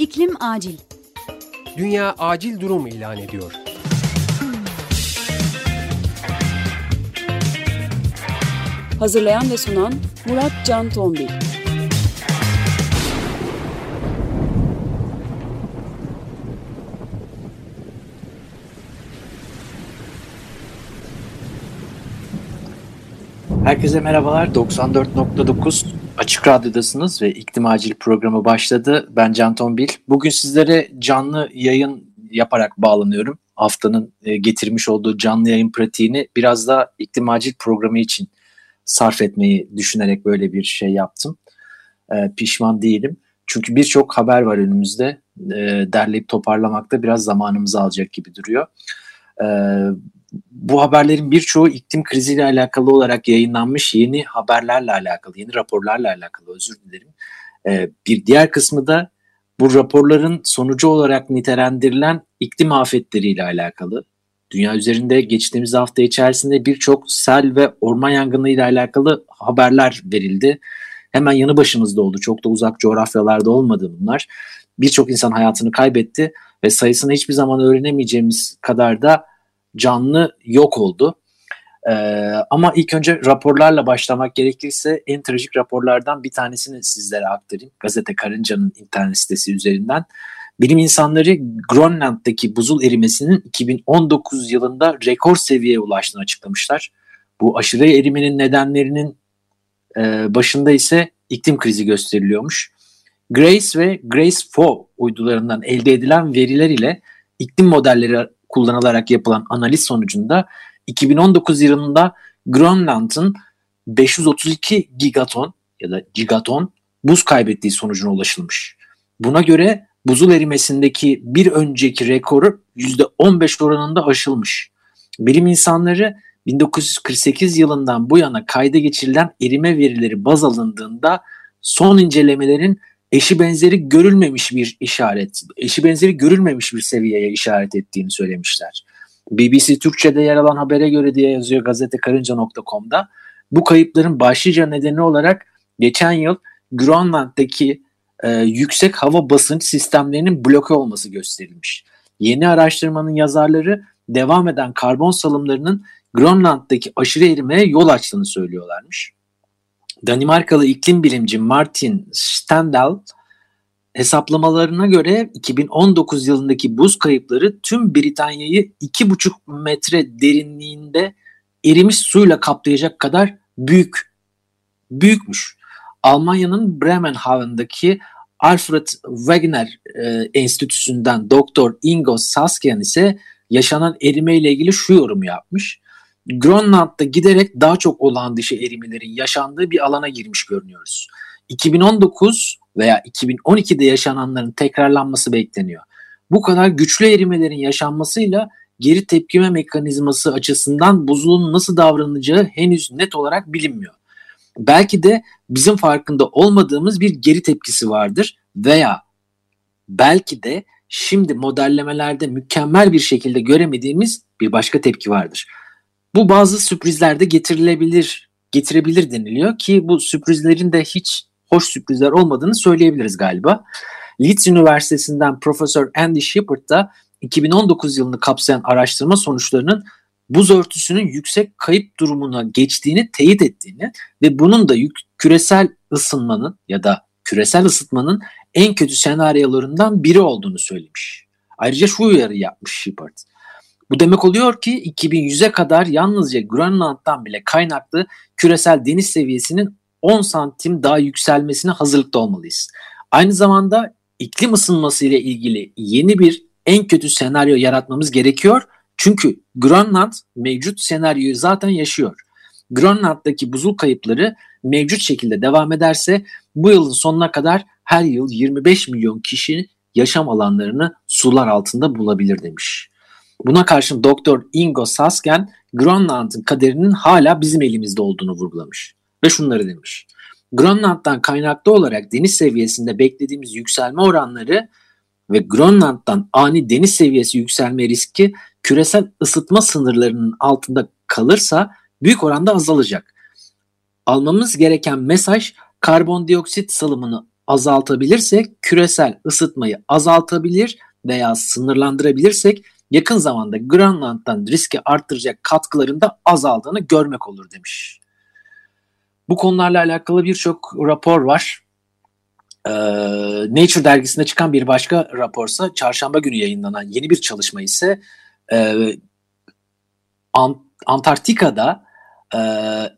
İklim acil. Dünya acil durum ilan ediyor. Hazırlayan ve sunan Murat Can Tombil. Herkese merhabalar. 94.9 Açık Radyo'dasınız ve İklim Acil programı başladı. Ben Can Tombil. Bugün sizlere canlı yayın yaparak bağlanıyorum. Haftanın e, getirmiş olduğu canlı yayın pratiğini biraz da İklim Acil programı için sarf etmeyi düşünerek böyle bir şey yaptım. E, pişman değilim. Çünkü birçok haber var önümüzde. E, derleyip toparlamakta biraz zamanımızı alacak gibi duruyor. Bu haberlerin birçoğu iklim kriziyle alakalı olarak yayınlanmış yeni haberlerle alakalı, yeni raporlarla alakalı özür dilerim. E, bir diğer kısmı da bu raporların sonucu olarak nitelendirilen iklim afetleriyle alakalı. Dünya üzerinde geçtiğimiz hafta içerisinde birçok sel ve orman yangınıyla alakalı haberler verildi. Hemen yanı başımızda oldu. Çok da uzak coğrafyalarda olmadı bunlar. Birçok insan hayatını kaybetti ve sayısını hiçbir zaman öğrenemeyeceğimiz kadar da canlı yok oldu. Ee, ama ilk önce raporlarla başlamak gerekirse en trajik raporlardan bir tanesini sizlere aktarayım. Gazete Karınca'nın internet sitesi üzerinden. Bilim insanları Grönland'daki buzul erimesinin 2019 yılında rekor seviyeye ulaştığını açıklamışlar. Bu aşırı erimenin nedenlerinin e, başında ise iklim krizi gösteriliyormuş. Grace ve Grace 4 uydularından elde edilen veriler ile iklim modelleri kullanılarak yapılan analiz sonucunda 2019 yılında Grönland'ın 532 gigaton ya da gigaton buz kaybettiği sonucuna ulaşılmış. Buna göre buzul erimesindeki bir önceki rekoru %15 oranında aşılmış. Bilim insanları 1948 yılından bu yana kayda geçirilen erime verileri baz alındığında son incelemelerin eşi benzeri görülmemiş bir işaret, eşi benzeri görülmemiş bir seviyeye işaret ettiğini söylemişler. BBC Türkçe'de yer alan habere göre diye yazıyor gazete karınca.com'da. Bu kayıpların başlıca nedeni olarak geçen yıl Grönland'daki e, yüksek hava basınç sistemlerinin bloke olması gösterilmiş. Yeni araştırmanın yazarları devam eden karbon salımlarının Grönland'daki aşırı erimeye yol açtığını söylüyorlarmış. Danimarkalı iklim bilimci Martin Stendal hesaplamalarına göre 2019 yılındaki buz kayıpları tüm Britanya'yı 2,5 metre derinliğinde erimiş suyla kaplayacak kadar büyük. Büyükmüş. Almanya'nın Bremenhaven'daki Alfred Wegener e, Enstitüsü'nden Doktor Ingo Saskian ise yaşanan erime ile ilgili şu yorum yapmış. Grönland'da giderek daha çok olan dışı erimelerin yaşandığı bir alana girmiş görünüyoruz. 2019 veya 2012'de yaşananların tekrarlanması bekleniyor. Bu kadar güçlü erimelerin yaşanmasıyla geri tepkime mekanizması açısından buzulun nasıl davranacağı henüz net olarak bilinmiyor. Belki de bizim farkında olmadığımız bir geri tepkisi vardır veya belki de şimdi modellemelerde mükemmel bir şekilde göremediğimiz bir başka tepki vardır. Bu bazı sürprizlerde getirilebilir, getirebilir deniliyor ki bu sürprizlerin de hiç hoş sürprizler olmadığını söyleyebiliriz galiba. Leeds Üniversitesi'nden Profesör Andy Shepard da 2019 yılını kapsayan araştırma sonuçlarının buz örtüsünün yüksek kayıp durumuna geçtiğini teyit ettiğini ve bunun da küresel ısınmanın ya da küresel ısıtmanın en kötü senaryolarından biri olduğunu söylemiş. Ayrıca şu uyarı yapmış Shepard. Bu demek oluyor ki 2100'e kadar yalnızca Grönland'dan bile kaynaklı küresel deniz seviyesinin 10 santim daha yükselmesine hazırlıklı olmalıyız. Aynı zamanda iklim ısınması ile ilgili yeni bir en kötü senaryo yaratmamız gerekiyor. Çünkü Grönland mevcut senaryoyu zaten yaşıyor. Grönland'daki buzul kayıpları mevcut şekilde devam ederse bu yılın sonuna kadar her yıl 25 milyon kişi yaşam alanlarını sular altında bulabilir demiş. Buna karşın Doktor Ingo Sasken Grönland'ın kaderinin hala bizim elimizde olduğunu vurgulamış. Ve şunları demiş. Grönland'dan kaynaklı olarak deniz seviyesinde beklediğimiz yükselme oranları ve Grönland'dan ani deniz seviyesi yükselme riski küresel ısıtma sınırlarının altında kalırsa büyük oranda azalacak. Almamız gereken mesaj karbondioksit salımını azaltabilirsek küresel ısıtmayı azaltabilir veya sınırlandırabilirsek yakın zamanda Grönland'dan riski arttıracak katkıların da azaldığını görmek olur demiş. Bu konularla alakalı birçok rapor var. Ee, Nature dergisinde çıkan bir başka raporsa çarşamba günü yayınlanan yeni bir çalışma ise e, Ant Antarktika'da e,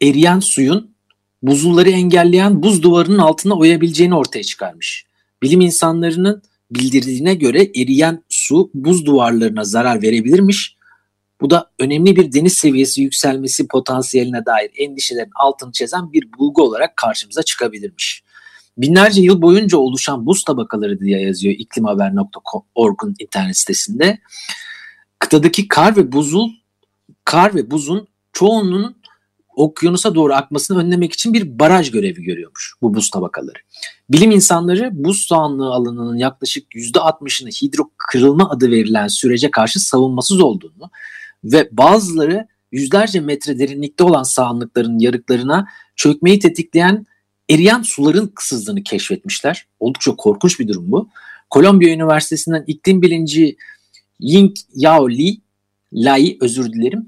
eriyen suyun buzulları engelleyen buz duvarının altına oyabileceğini ortaya çıkarmış. Bilim insanlarının bildirdiğine göre eriyen su buz duvarlarına zarar verebilirmiş. Bu da önemli bir deniz seviyesi yükselmesi potansiyeline dair endişelerin altını çizen bir bulgu olarak karşımıza çıkabilirmiş. Binlerce yıl boyunca oluşan buz tabakaları diye yazıyor iklimhaber.org'un internet sitesinde. Kıtadaki kar ve buzul, kar ve buzun çoğunun okyanusa doğru akmasını önlemek için bir baraj görevi görüyormuş bu buz tabakaları. Bilim insanları buz sahanlığı alanının yaklaşık %60'ını hidro kırılma adı verilen sürece karşı savunmasız olduğunu ve bazıları yüzlerce metre derinlikte olan sahanlıkların yarıklarına çökmeyi tetikleyen eriyen suların kısızdığını keşfetmişler. Oldukça korkunç bir durum bu. Kolombiya Üniversitesi'nden iklim bilinci Ying Yao Li, Lai özür dilerim,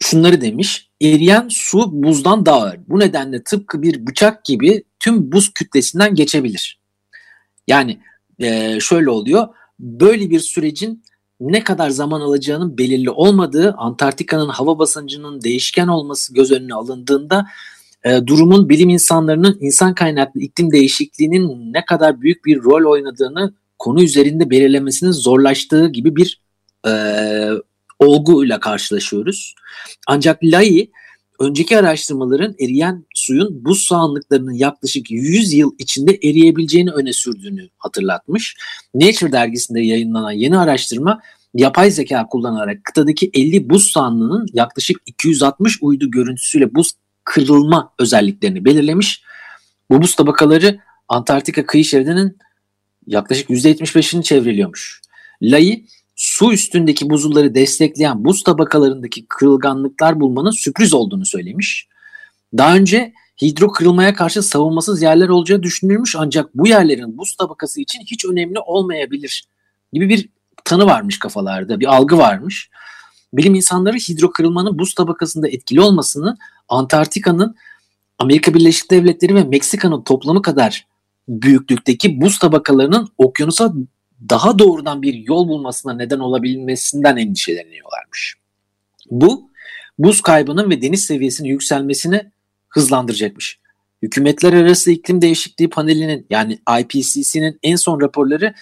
şunları demiş. Eriyen su buzdan daha ağır. Bu nedenle tıpkı bir bıçak gibi tüm buz kütlesinden geçebilir. Yani e, şöyle oluyor. Böyle bir sürecin ne kadar zaman alacağının belirli olmadığı, Antarktika'nın hava basıncının değişken olması göz önüne alındığında e, durumun bilim insanlarının insan kaynaklı iklim değişikliğinin ne kadar büyük bir rol oynadığını konu üzerinde belirlemesinin zorlaştığı gibi bir e, olguyla karşılaşıyoruz. Ancak Lai önceki araştırmaların eriyen suyun buz sahanlıklarının yaklaşık 100 yıl içinde eriyebileceğini öne sürdüğünü hatırlatmış. Nature dergisinde yayınlanan yeni araştırma yapay zeka kullanarak kıtadaki 50 buz sahanlığının yaklaşık 260 uydu görüntüsüyle buz kırılma özelliklerini belirlemiş. Bu buz tabakaları Antarktika kıyı şeridinin yaklaşık %75'ini çevreliyormuş. Lai su üstündeki buzulları destekleyen buz tabakalarındaki kırılganlıklar bulmanın sürpriz olduğunu söylemiş. Daha önce hidro kırılmaya karşı savunmasız yerler olacağı düşünülmüş ancak bu yerlerin buz tabakası için hiç önemli olmayabilir gibi bir tanı varmış kafalarda, bir algı varmış. Bilim insanları hidro kırılmanın buz tabakasında etkili olmasını Antarktika'nın Amerika Birleşik Devletleri ve Meksika'nın toplamı kadar büyüklükteki buz tabakalarının okyanusa daha doğrudan bir yol bulmasına neden olabilmesinden endişeleniyorlarmış. Bu buz kaybının ve deniz seviyesinin yükselmesini hızlandıracakmış. Hükümetler Arası İklim Değişikliği Paneli'nin yani IPCC'nin en son raporları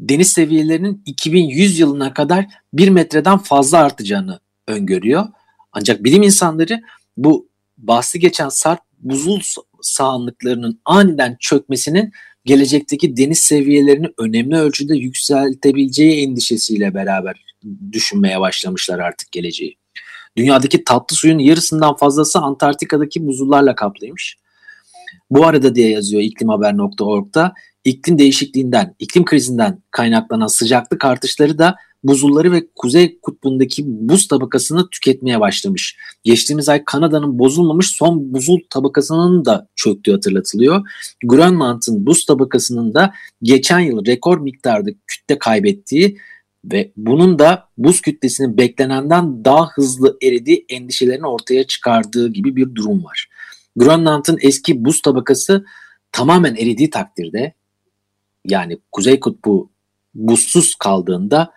deniz seviyelerinin 2100 yılına kadar 1 metreden fazla artacağını öngörüyor. Ancak bilim insanları bu bahsi geçen sarp buzul sahanlıklarının aniden çökmesinin gelecekteki deniz seviyelerini önemli ölçüde yükseltebileceği endişesiyle beraber düşünmeye başlamışlar artık geleceği. Dünyadaki tatlı suyun yarısından fazlası Antarktika'daki buzullarla kaplıymış. Bu arada diye yazıyor iklimhaber.org'da iklim değişikliğinden, iklim krizinden kaynaklanan sıcaklık artışları da buzulları ve kuzey kutbundaki buz tabakasını tüketmeye başlamış. Geçtiğimiz ay Kanada'nın bozulmamış son buzul tabakasının da çöktüğü hatırlatılıyor. Grönland'ın buz tabakasının da geçen yıl rekor miktarda kütle kaybettiği ve bunun da buz kütlesinin beklenenden daha hızlı eridiği endişelerini ortaya çıkardığı gibi bir durum var. Grönland'ın eski buz tabakası tamamen eridiği takdirde yani Kuzey Kutbu buzsuz kaldığında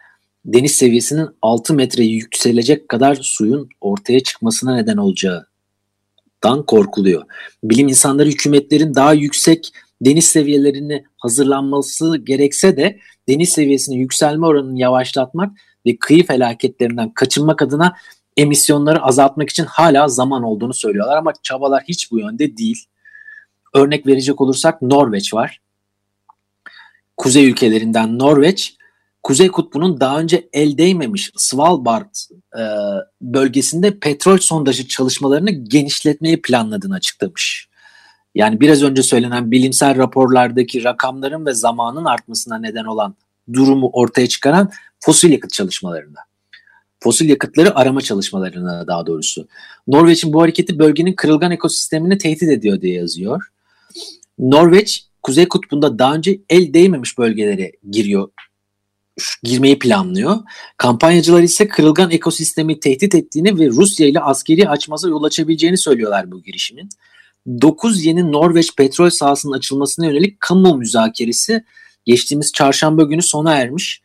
deniz seviyesinin 6 metre yükselecek kadar suyun ortaya çıkmasına neden olacağından korkuluyor. Bilim insanları hükümetlerin daha yüksek deniz seviyelerini hazırlanması gerekse de deniz seviyesinin yükselme oranını yavaşlatmak ve kıyı felaketlerinden kaçınmak adına emisyonları azaltmak için hala zaman olduğunu söylüyorlar ama çabalar hiç bu yönde değil. Örnek verecek olursak Norveç var. Kuzey ülkelerinden Norveç Kuzey Kutbu'nun daha önce el değmemiş Svalbard e, bölgesinde petrol sondajı çalışmalarını genişletmeyi planladığını açıklamış. Yani biraz önce söylenen bilimsel raporlardaki rakamların ve zamanın artmasına neden olan durumu ortaya çıkaran fosil yakıt çalışmalarında. Fosil yakıtları arama çalışmalarına daha doğrusu. Norveç'in bu hareketi bölgenin kırılgan ekosistemini tehdit ediyor diye yazıyor. Norveç Kuzey Kutbu'nda daha önce el değmemiş bölgelere giriyor girmeyi planlıyor. Kampanyacılar ise kırılgan ekosistemi tehdit ettiğini ve Rusya ile askeri açmasa yol açabileceğini söylüyorlar bu girişimin. 9 yeni Norveç petrol sahasının açılmasına yönelik kamu müzakeresi geçtiğimiz çarşamba günü sona ermiş.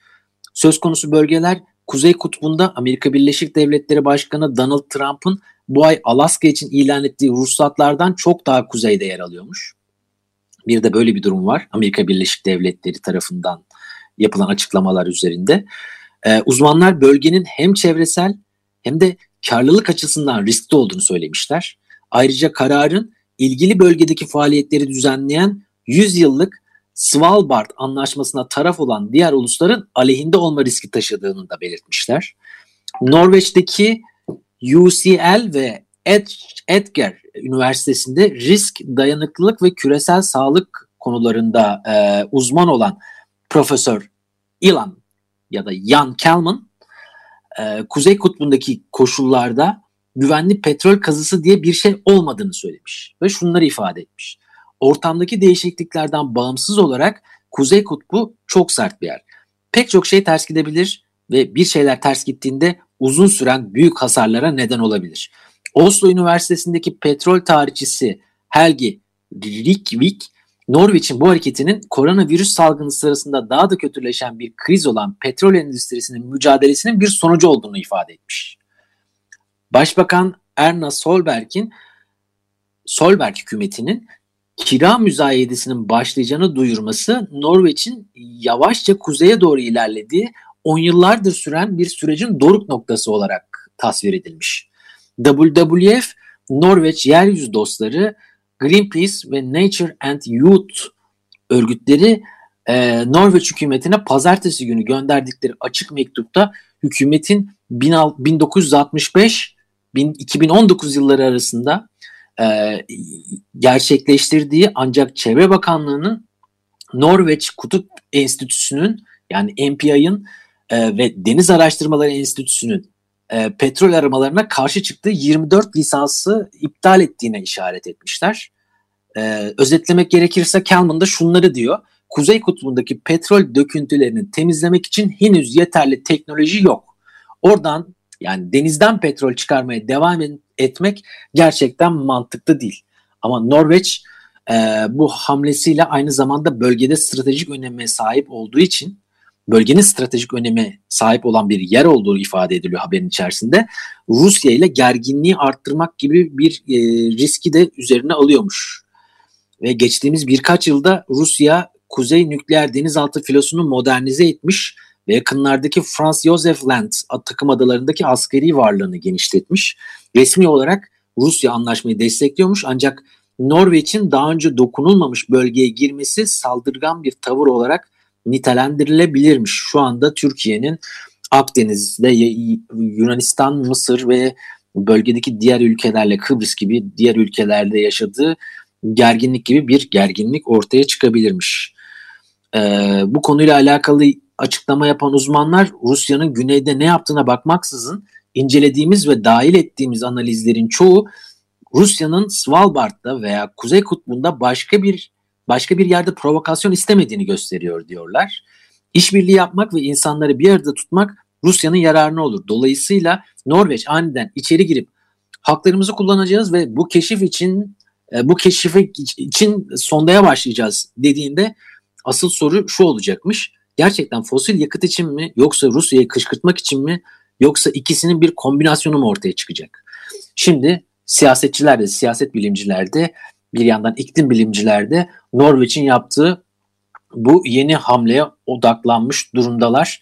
Söz konusu bölgeler Kuzey Kutbu'nda Amerika Birleşik Devletleri Başkanı Donald Trump'ın bu ay Alaska için ilan ettiği ruhsatlardan çok daha kuzeyde yer alıyormuş. Bir de böyle bir durum var Amerika Birleşik Devletleri tarafından yapılan açıklamalar üzerinde. Ee, uzmanlar bölgenin hem çevresel hem de karlılık açısından riskli olduğunu söylemişler. Ayrıca kararın ilgili bölgedeki faaliyetleri düzenleyen 100 yıllık Svalbard anlaşmasına taraf olan diğer ulusların aleyhinde olma riski taşıdığını da belirtmişler. Norveç'teki UCL ve Ed Edgar Üniversitesi'nde risk, dayanıklılık ve küresel sağlık konularında e, uzman olan Profesör Ilan ya da Jan Kalman e, Kuzey Kutbu'ndaki koşullarda güvenli petrol kazısı diye bir şey olmadığını söylemiş ve şunları ifade etmiş. Ortamdaki değişikliklerden bağımsız olarak Kuzey Kutbu çok sert bir yer. Pek çok şey ters gidebilir ve bir şeyler ters gittiğinde uzun süren büyük hasarlara neden olabilir. Oslo Üniversitesi'ndeki petrol tarihçisi Helgi Rikvik Norveç'in bu hareketinin koronavirüs salgını sırasında daha da kötüleşen bir kriz olan petrol endüstrisinin mücadelesinin bir sonucu olduğunu ifade etmiş. Başbakan Erna Solberg'in Solberg hükümetinin kira müzayedesinin başlayacağını duyurması Norveç'in yavaşça kuzeye doğru ilerlediği 10 yıllardır süren bir sürecin doruk noktası olarak tasvir edilmiş. WWF Norveç Yeryüzü Dostları Greenpeace ve Nature and Youth örgütleri e, Norveç hükümetine pazartesi günü gönderdikleri açık mektupta hükümetin 1965-2019 yılları arasında e, gerçekleştirdiği ancak Çevre Bakanlığı'nın Norveç Kutup Enstitüsü'nün yani NPI'ın e, ve Deniz Araştırmaları Enstitüsü'nün e, petrol aramalarına karşı çıktığı 24 lisansı iptal ettiğine işaret etmişler. E, özetlemek gerekirse Kalman da şunları diyor. Kuzey kutbundaki petrol döküntülerini temizlemek için henüz yeterli teknoloji yok. Oradan yani denizden petrol çıkarmaya devam etmek gerçekten mantıklı değil. Ama Norveç e, bu hamlesiyle aynı zamanda bölgede stratejik öneme sahip olduğu için bölgenin stratejik öneme sahip olan bir yer olduğu ifade ediliyor haberin içerisinde. Rusya ile gerginliği arttırmak gibi bir e, riski de üzerine alıyormuş. Ve geçtiğimiz birkaç yılda Rusya Kuzey Nükleer Denizaltı filosunu modernize etmiş ve yakınlardaki Franz Josef Land takım adalarındaki askeri varlığını genişletmiş. Resmi olarak Rusya anlaşmayı destekliyormuş ancak Norveç'in daha önce dokunulmamış bölgeye girmesi saldırgan bir tavır olarak nitelendirilebilirmiş. Şu anda Türkiye'nin Akdeniz'de Yunanistan, Mısır ve bölgedeki diğer ülkelerle Kıbrıs gibi diğer ülkelerde yaşadığı gerginlik gibi bir gerginlik ortaya çıkabilirmiş. Ee, bu konuyla alakalı açıklama yapan uzmanlar Rusya'nın güneyde ne yaptığına bakmaksızın incelediğimiz ve dahil ettiğimiz analizlerin çoğu Rusya'nın Svalbard'da veya Kuzey Kutbu'nda başka bir başka bir yerde provokasyon istemediğini gösteriyor diyorlar. İşbirliği yapmak ve insanları bir arada tutmak Rusya'nın yararına olur. Dolayısıyla Norveç aniden içeri girip haklarımızı kullanacağız ve bu keşif için e, bu keşife için sondaya başlayacağız dediğinde asıl soru şu olacakmış. Gerçekten fosil yakıt için mi yoksa Rusya'yı kışkırtmak için mi yoksa ikisinin bir kombinasyonu mu ortaya çıkacak? Şimdi siyasetçiler de siyaset bilimciler de bir yandan iklim bilimciler de Norveç'in yaptığı bu yeni hamleye odaklanmış durumdalar.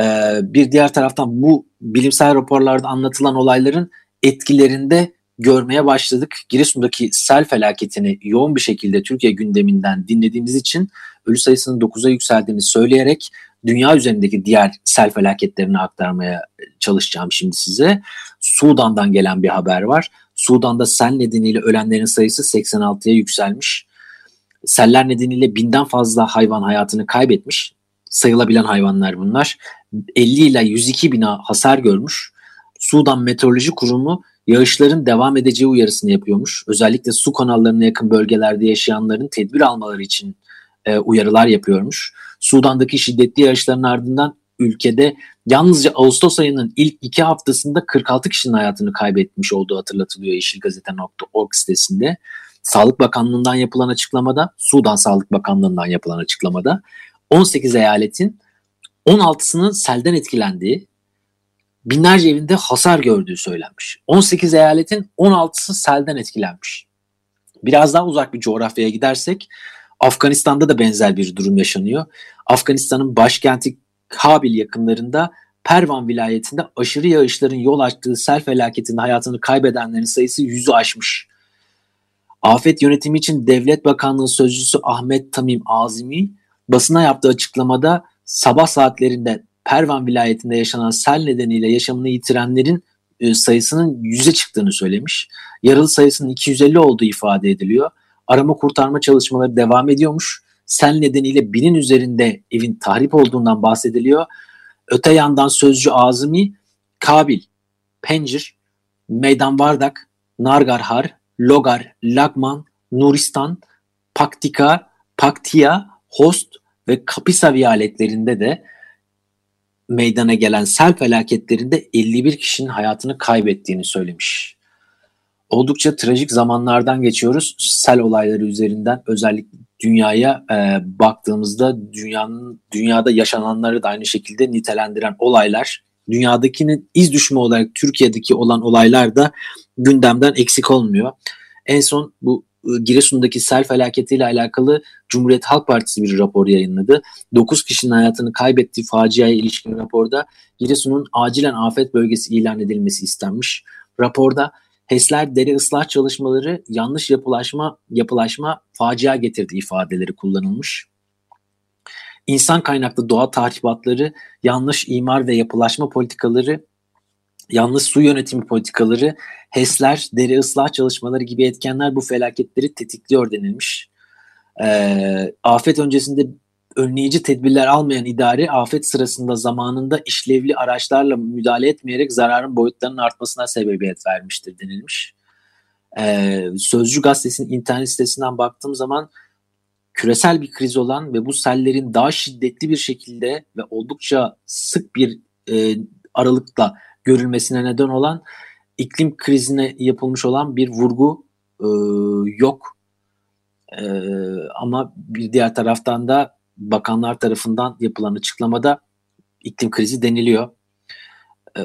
Ee, bir diğer taraftan bu bilimsel raporlarda anlatılan olayların etkilerinde görmeye başladık. Giresun'daki sel felaketini yoğun bir şekilde Türkiye gündeminden dinlediğimiz için ölü sayısının 9'a yükseldiğini söyleyerek dünya üzerindeki diğer sel felaketlerini aktarmaya çalışacağım şimdi size. Sudan'dan gelen bir haber var. Sudan'da sel nedeniyle ölenlerin sayısı 86'ya yükselmiş. Seller nedeniyle binden fazla hayvan hayatını kaybetmiş. Sayılabilen hayvanlar bunlar. 50 ile 102 bina hasar görmüş. Sudan Meteoroloji Kurumu yağışların devam edeceği uyarısını yapıyormuş. Özellikle su kanallarına yakın bölgelerde yaşayanların tedbir almaları için e, uyarılar yapıyormuş. Sudan'daki şiddetli yağışların ardından ülkede yalnızca Ağustos ayının ilk iki haftasında 46 kişinin hayatını kaybetmiş olduğu hatırlatılıyor yeşilgazete.org sitesinde. Sağlık Bakanlığı'ndan yapılan açıklamada, Sudan Sağlık Bakanlığı'ndan yapılan açıklamada 18 eyaletin 16'sının selden etkilendiği, binlerce evinde hasar gördüğü söylenmiş. 18 eyaletin 16'sı selden etkilenmiş. Biraz daha uzak bir coğrafyaya gidersek Afganistan'da da benzer bir durum yaşanıyor. Afganistan'ın başkenti Kabil yakınlarında Pervan vilayetinde aşırı yağışların yol açtığı sel felaketinde hayatını kaybedenlerin sayısı yüzü aşmış. Afet yönetimi için Devlet Bakanlığı Sözcüsü Ahmet Tamim Azimi basına yaptığı açıklamada sabah saatlerinde Pervan vilayetinde yaşanan sel nedeniyle yaşamını yitirenlerin e, sayısının yüze çıktığını söylemiş. Yaralı sayısının 250 olduğu ifade ediliyor. Arama kurtarma çalışmaları devam ediyormuş. Sel nedeniyle binin üzerinde evin tahrip olduğundan bahsediliyor. Öte yandan sözcü Azmi, Kabil, Pencir, Meydan Vardak, Nargarhar, Logar, Lagman, Nuristan, Paktika, Paktia, Host ve Kapisa viyaletlerinde de meydana gelen sel felaketlerinde 51 kişinin hayatını kaybettiğini söylemiş. Oldukça trajik zamanlardan geçiyoruz. Sel olayları üzerinden özellikle dünyaya e, baktığımızda dünyanın dünyada yaşananları da aynı şekilde nitelendiren olaylar, dünyadakinin iz düşümü olarak Türkiye'deki olan olaylar da gündemden eksik olmuyor. En son bu e, Giresun'daki sel felaketiyle alakalı Cumhuriyet Halk Partisi bir rapor yayınladı. 9 kişinin hayatını kaybettiği faciaya ilişkin raporda Giresun'un acilen afet bölgesi ilan edilmesi istenmiş. Raporda HES'ler dere ıslah çalışmaları yanlış yapılaşma yapılaşma facia getirdi ifadeleri kullanılmış. İnsan kaynaklı doğa tahribatları, yanlış imar ve yapılaşma politikaları, yanlış su yönetimi politikaları, HES'ler, dere ıslah çalışmaları gibi etkenler bu felaketleri tetikliyor denilmiş. Ee, afet öncesinde önleyici tedbirler almayan idare afet sırasında zamanında işlevli araçlarla müdahale etmeyerek zararın boyutlarının artmasına sebebiyet vermiştir denilmiş. Ee, Sözcü gazetesinin internet sitesinden baktığım zaman küresel bir kriz olan ve bu sellerin daha şiddetli bir şekilde ve oldukça sık bir e, aralıkla görülmesine neden olan iklim krizine yapılmış olan bir vurgu e, yok. E, ama bir diğer taraftan da bakanlar tarafından yapılan açıklamada iklim krizi deniliyor. Ee,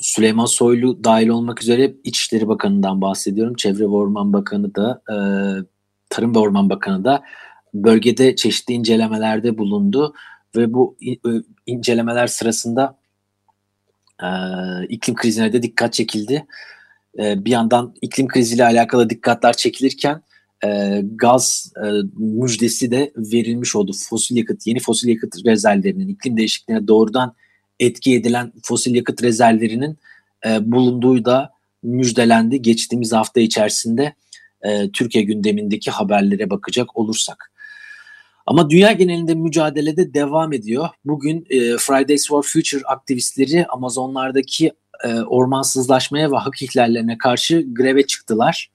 Süleyman Soylu dahil olmak üzere İçişleri Bakanı'ndan bahsediyorum. Çevre ve Orman Bakanı da e, Tarım ve Orman Bakanı da bölgede çeşitli incelemelerde bulundu ve bu e, incelemeler sırasında e, iklim krizine de dikkat çekildi. bir yandan iklim kriziyle alakalı dikkatler çekilirken e, gaz e, müjdesi de verilmiş oldu. Fosil yakıt, yeni fosil yakıt rezervlerinin iklim değişikliğine doğrudan etki edilen fosil yakıt rezervlerinin e, bulunduğu da müjdelendi geçtiğimiz hafta içerisinde e, Türkiye gündemindeki haberlere bakacak olursak. Ama dünya genelinde mücadelede devam ediyor. Bugün e, Fridays for Future aktivistleri Amazonlardaki e, ormansızlaşmaya ve hak ihlallerine karşı greve çıktılar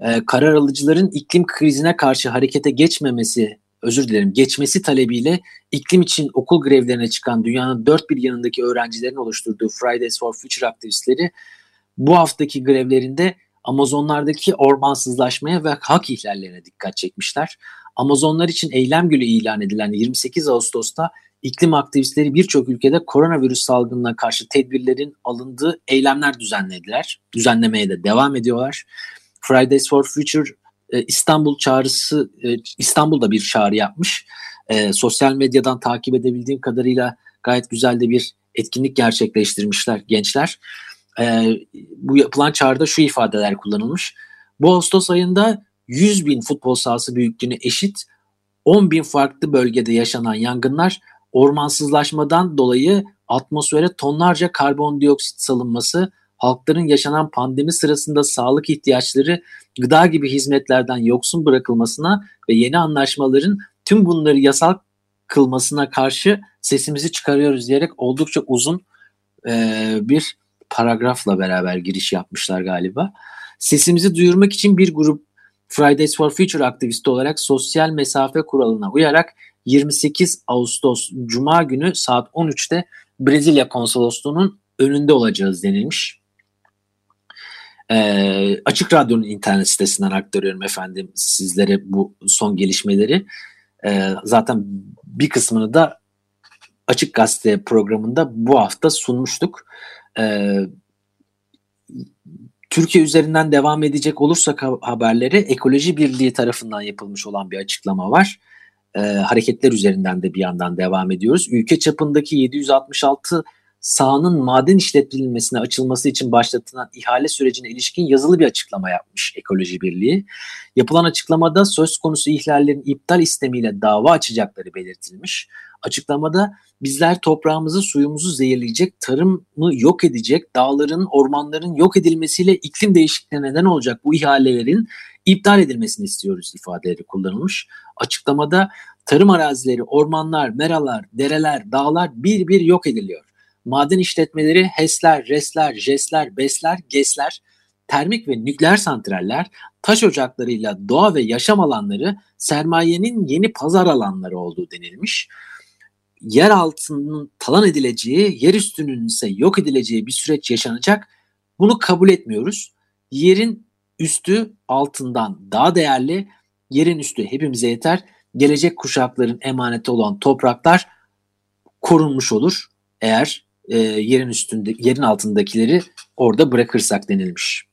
e, karar alıcıların iklim krizine karşı harekete geçmemesi, özür dilerim, geçmesi talebiyle iklim için okul grevlerine çıkan dünyanın dört bir yanındaki öğrencilerin oluşturduğu Fridays for Future aktivistleri bu haftaki grevlerinde Amazonlardaki ormansızlaşmaya ve hak ihlallerine dikkat çekmişler. Amazonlar için eylem günü ilan edilen 28 Ağustos'ta iklim aktivistleri birçok ülkede koronavirüs salgınına karşı tedbirlerin alındığı eylemler düzenlediler. Düzenlemeye de devam ediyorlar. Fridays for Future e, İstanbul çağrısı e, İstanbul'da bir çağrı yapmış. E, sosyal medyadan takip edebildiğim kadarıyla gayet güzel de bir etkinlik gerçekleştirmişler gençler. Bu yapılan çağrıda şu ifadeler kullanılmış. Bu Ağustos ayında 100 bin futbol sahası büyüklüğüne eşit 10 bin farklı bölgede yaşanan yangınlar ormansızlaşmadan dolayı atmosfere tonlarca karbondioksit salınması, halkların yaşanan pandemi sırasında sağlık ihtiyaçları gıda gibi hizmetlerden yoksun bırakılmasına ve yeni anlaşmaların tüm bunları yasal kılmasına karşı sesimizi çıkarıyoruz diyerek oldukça uzun e, bir paragrafla beraber giriş yapmışlar galiba. Sesimizi duyurmak için bir grup Fridays for Future aktivisti olarak sosyal mesafe kuralına uyarak 28 Ağustos Cuma günü saat 13'te Brezilya konsolosluğunun önünde olacağız denilmiş. Ee, Açık Radyo'nun internet sitesinden aktarıyorum efendim sizlere bu son gelişmeleri. Ee, zaten bir kısmını da Açık Gazete programında bu hafta sunmuştuk. Ee, Türkiye üzerinden devam edecek olursak haberleri Ekoloji Birliği tarafından yapılmış olan bir açıklama var. Ee, hareketler üzerinden de bir yandan devam ediyoruz. Ülke çapındaki 766 sahanın maden işletilmesine açılması için başlatılan ihale sürecine ilişkin yazılı bir açıklama yapmış Ekoloji Birliği. Yapılan açıklamada söz konusu ihlallerin iptal istemiyle dava açacakları belirtilmiş. Açıklamada bizler toprağımızı, suyumuzu zehirleyecek, tarımı yok edecek, dağların, ormanların yok edilmesiyle iklim değişikliğine neden olacak bu ihalelerin iptal edilmesini istiyoruz ifadeleri kullanılmış. Açıklamada tarım arazileri, ormanlar, meralar, dereler, dağlar bir bir yok ediliyor maden işletmeleri HES'ler, RES'ler, JES'ler, BES'ler, GES'ler, termik ve nükleer santraller, taş ocaklarıyla doğa ve yaşam alanları sermayenin yeni pazar alanları olduğu denilmiş. Yer altının talan edileceği, yer üstünün ise yok edileceği bir süreç yaşanacak. Bunu kabul etmiyoruz. Yerin üstü altından daha değerli, yerin üstü hepimize yeter. Gelecek kuşakların emaneti olan topraklar korunmuş olur eğer e, yerin üstünde yerin altındakileri orada bırakırsak denilmiş.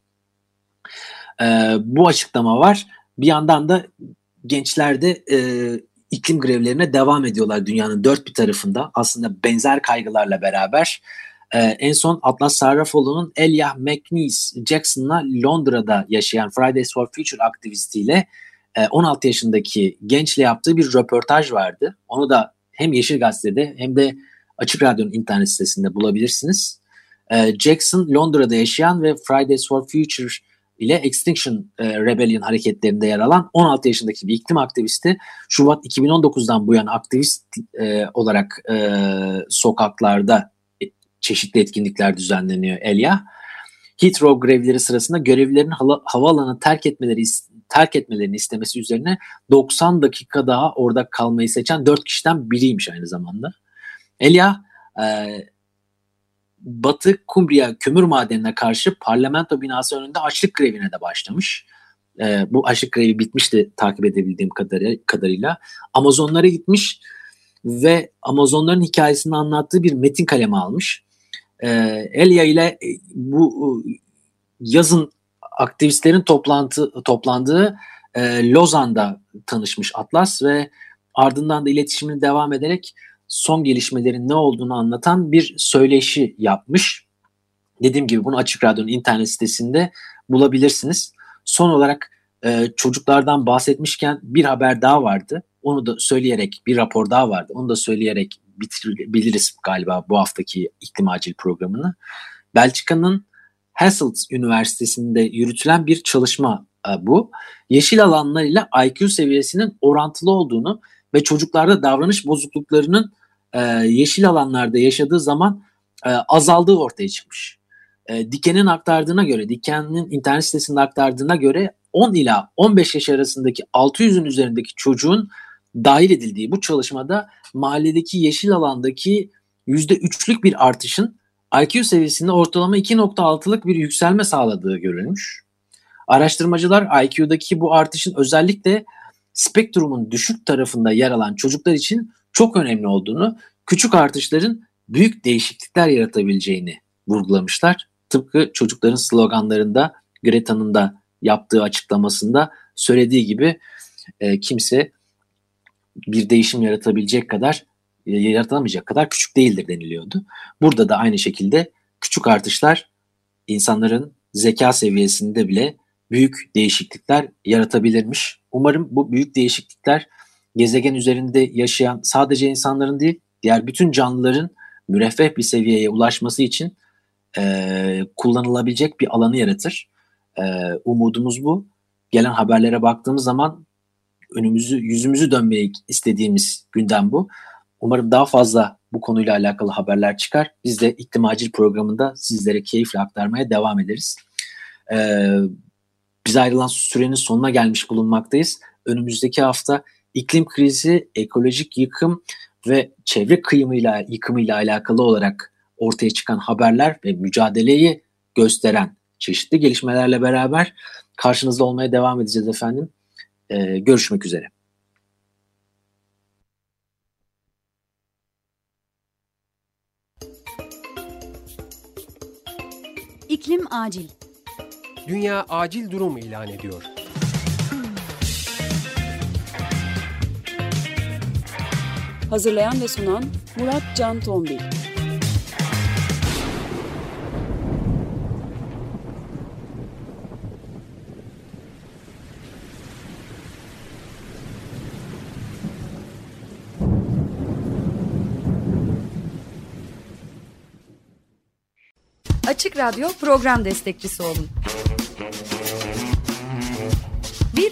E, bu açıklama var. Bir yandan da gençler de e, iklim grevlerine devam ediyorlar dünyanın dört bir tarafında. Aslında benzer kaygılarla beraber ee, en son Atlas Sarrafoğlu'nun Elyah McNeese Jackson'la Londra'da yaşayan Fridays for Future aktivistiyle e, 16 yaşındaki gençle yaptığı bir röportaj vardı. Onu da hem Yeşil Gazete'de hem de Açık Radyo'nun internet sitesinde bulabilirsiniz. E, Jackson Londra'da yaşayan ve Fridays for Future ile Extinction e, Rebellion hareketlerinde yer alan 16 yaşındaki bir iklim aktivisti. Şubat 2019'dan bu yana aktivist e, olarak e, sokaklarda çeşitli etkinlikler düzenleniyor Elia. Heathrow grevleri sırasında görevlilerin hava, havaalanı terk etmeleri terk etmelerini istemesi üzerine 90 dakika daha orada kalmayı seçen 4 kişiden biriymiş aynı zamanda. Elia e, Batı Kumbriya kömür madenine karşı parlamento binası önünde açlık grevine de başlamış. E, bu açlık grevi bitmişti takip edebildiğim kadarı, kadarıyla. Amazonlara gitmiş ve Amazonların hikayesini anlattığı bir metin kalemi almış. E, Elia ile e, bu e, yazın aktivistlerin toplantı toplandığı e, Lozan'da tanışmış Atlas ve ardından da iletişimini devam ederek son gelişmelerin ne olduğunu anlatan bir söyleşi yapmış. Dediğim gibi bunu Açık Radyo'nun internet sitesinde bulabilirsiniz. Son olarak e, çocuklardan bahsetmişken bir haber daha vardı. Onu da söyleyerek bir rapor daha vardı. Onu da söyleyerek bitirebiliriz galiba bu haftaki iklim acil programını. Belçika'nın Hasselt Üniversitesi'nde yürütülen bir çalışma e, bu. Yeşil alanlar ile IQ seviyesinin orantılı olduğunu ve çocuklarda davranış bozukluklarının e, yeşil alanlarda yaşadığı zaman e, azaldığı ortaya çıkmış. E, Diken'in aktardığına göre, Diken'in internet sitesinde aktardığına göre 10 ila 15 yaş arasındaki 600'ün üzerindeki çocuğun dahil edildiği bu çalışmada mahalledeki yeşil alandaki %3'lük bir artışın IQ seviyesinde ortalama 2.6'lık bir yükselme sağladığı görülmüş. Araştırmacılar IQ'daki bu artışın özellikle spektrumun düşük tarafında yer alan çocuklar için çok önemli olduğunu, küçük artışların büyük değişiklikler yaratabileceğini vurgulamışlar. Tıpkı çocukların sloganlarında Greta'nın da yaptığı açıklamasında söylediği gibi e, kimse bir değişim yaratabilecek kadar e, yaratamayacak kadar küçük değildir deniliyordu. Burada da aynı şekilde küçük artışlar insanların zeka seviyesinde bile büyük değişiklikler yaratabilirmiş. Umarım bu büyük değişiklikler gezegen üzerinde yaşayan sadece insanların değil, diğer bütün canlıların müreffeh bir seviyeye ulaşması için e, kullanılabilecek bir alanı yaratır. E, umudumuz bu. Gelen haberlere baktığımız zaman önümüzü, yüzümüzü dönmeyi istediğimiz gündem bu. Umarım daha fazla bu konuyla alakalı haberler çıkar. Biz de iklim acil programında sizlere keyifle aktarmaya devam ederiz. Ee, Biz ayrılan sürenin sonuna gelmiş bulunmaktayız. Önümüzdeki hafta iklim krizi, ekolojik yıkım ve çevre kıyımıyla, yıkımıyla alakalı olarak ortaya çıkan haberler ve mücadeleyi gösteren çeşitli gelişmelerle beraber karşınızda olmaya devam edeceğiz efendim. Ee, görüşmek üzere. İklim acil. Dünya acil durum ilan ediyor. Hazırlayan ve sunan Murat Can Tombil. Açık Radyo program destekçisi olun.